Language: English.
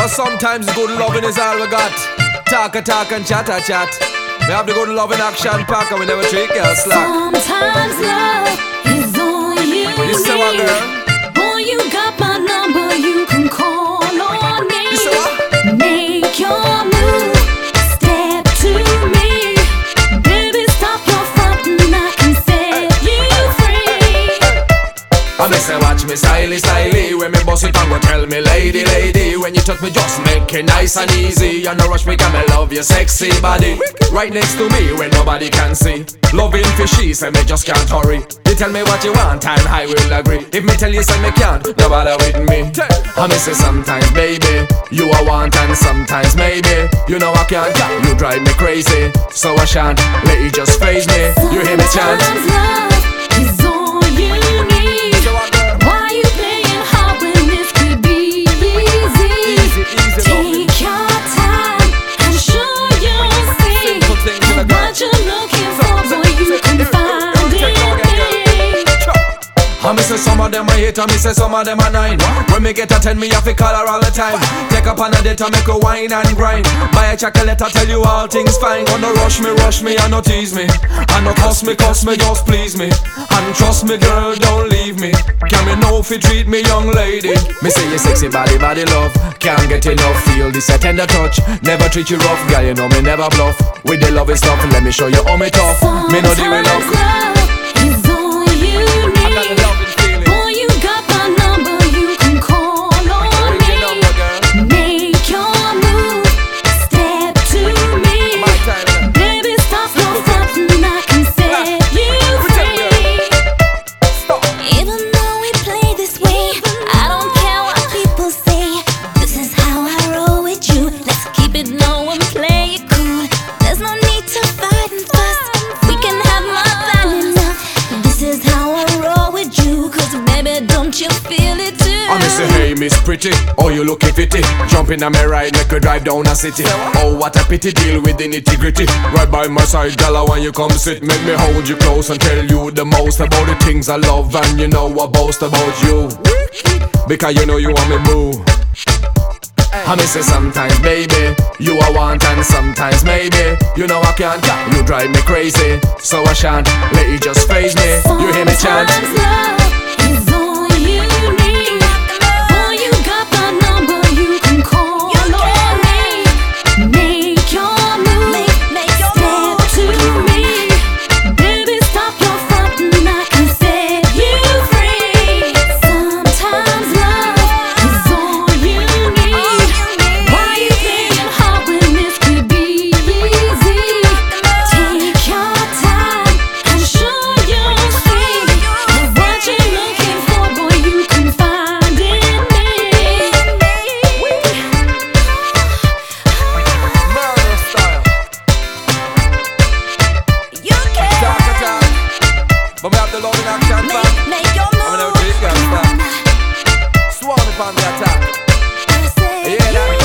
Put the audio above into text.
But sometimes good loving is all we got. Talk a talk and chat a chat. We have the good loving action pack and we never treat girls slack. Sometimes love is all you You say what, need. girl? Boy, you got my number, you can call styly styly When me boss it and go tell me lady lady When you touch me just make it nice and easy. And no rush me can me love your sexy body. Right next to me when nobody can see. Loving for she say me just can't hurry. You tell me what you want and I will agree. If me tell you say me can't, no bother with me. I me say sometimes baby. You a want and sometimes maybe. You know I can't, you drive me crazy. So I shan't let you just phase me. You hear me chant I me say some of them I hate, I me say some of them are nine. When me get a ten, me have to call her all the time. Take up on a date, I make her wine and grind. Buy a chocolate, I tell you all things fine. Gonna rush me, rush me, and no tease me. And no cost me, cost me, just please me. And trust me, girl, don't leave me. Can me know if you treat me, young lady? Me say you sexy body, body love. Can't get enough, feel this a tender touch. Never treat you rough, girl, you know me never bluff. With the loving stuff, let me show you how me tough. Me know the way love. Say, hey, Miss Pretty, oh, you looking fitty. Jump in on me ride, make her drive down a city. Oh, what a pity, deal with the nitty gritty. Right by my side, gala, when you come sit, make me hold you close and tell you the most about the things I love, and you know I boast about you. Because you know you want me boo. I me say sometimes, baby, you a want and sometimes maybe You know I can't, you drive me crazy So I shan't let you just phase me You hear me chant action your I'm girls back Swarm upon the attack. You hear that?